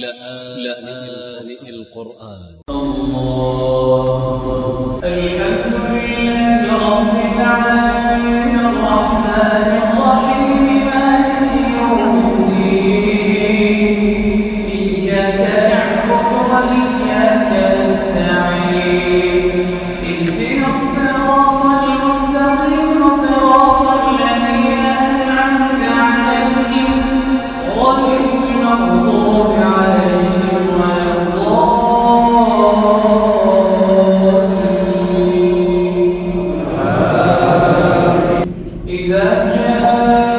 لآن القرآن. الله إذا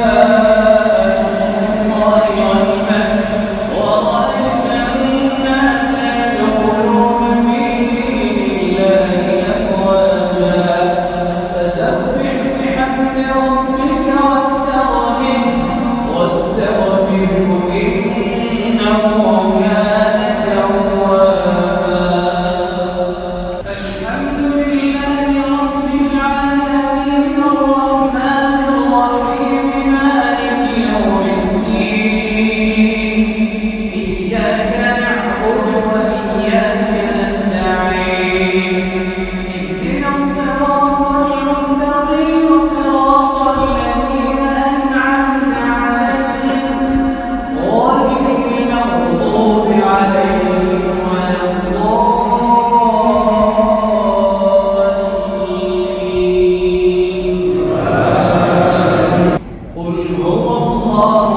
الله